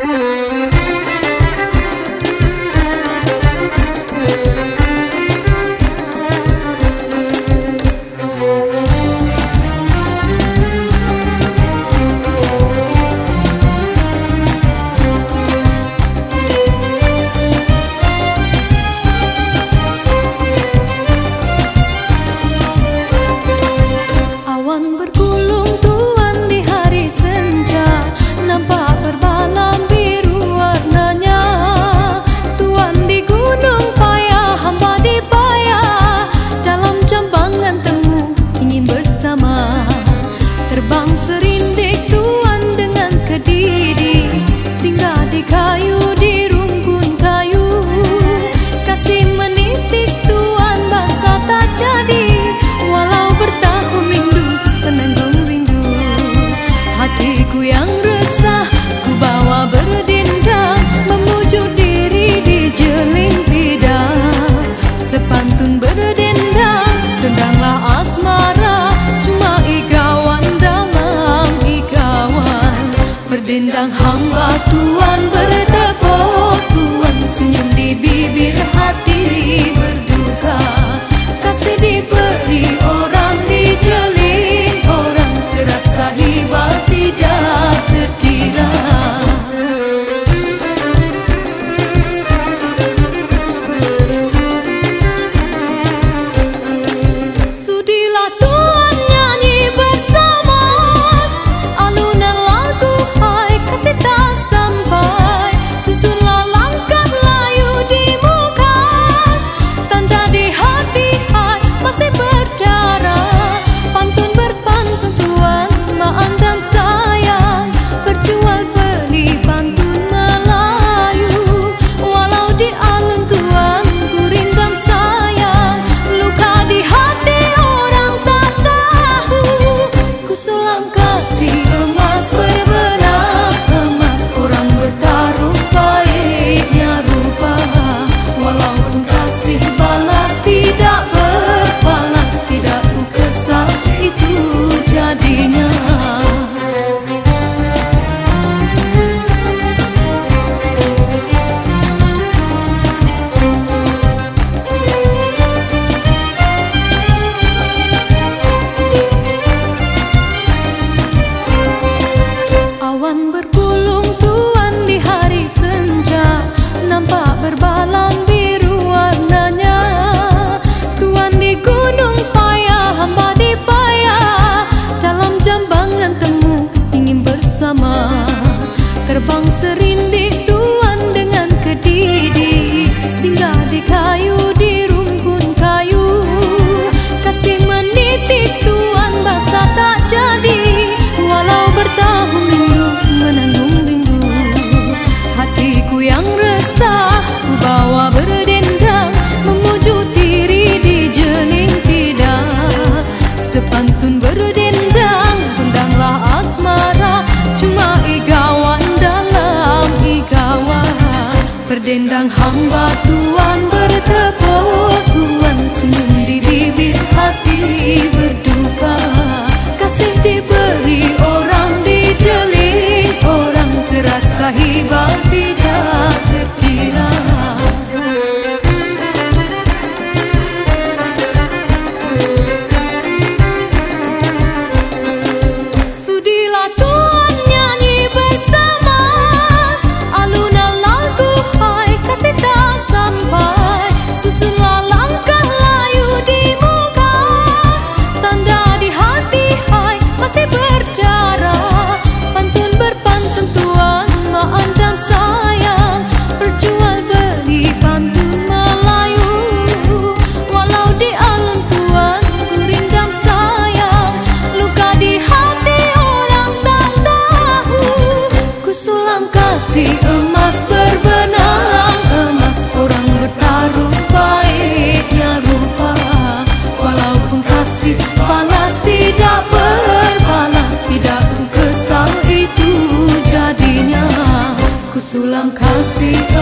Yeah. aku yang Berdendang hamba Tuhan see